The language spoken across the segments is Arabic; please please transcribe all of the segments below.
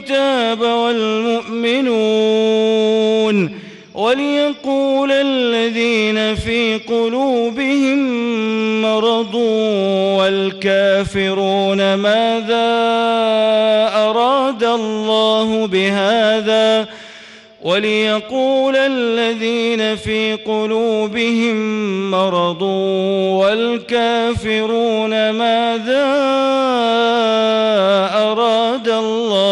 الكتاب والمؤمنون وليقول الذين في قلوبهم مرض والكافرون ماذا أراد الله بهذا وليقول الذين في قلوبهم مرض والكافرون ماذا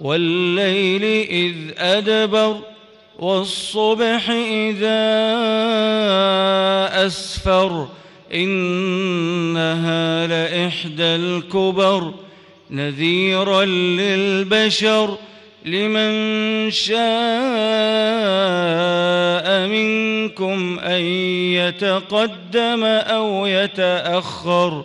والليل إذ أدبر والصبح إذا أسفر إنها لإحدى الكبر نذيرا للبشر لمن شاء منكم أن يتقدم أو يتأخر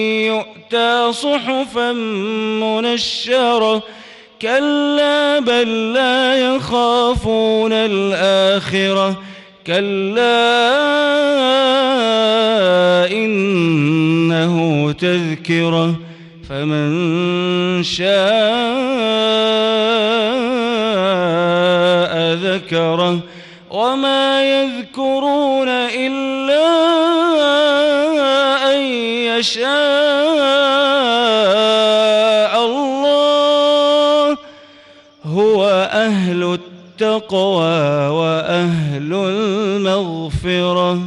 يؤتى صحفا منشرة كلا بل لا يخافون الآخرة كلا إنه تذكرة فمن شاء ذكره وما يشاء الله هو أهل التقوى وأهل المغفرة.